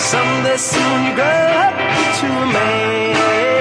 Someday soon you grow up to a man.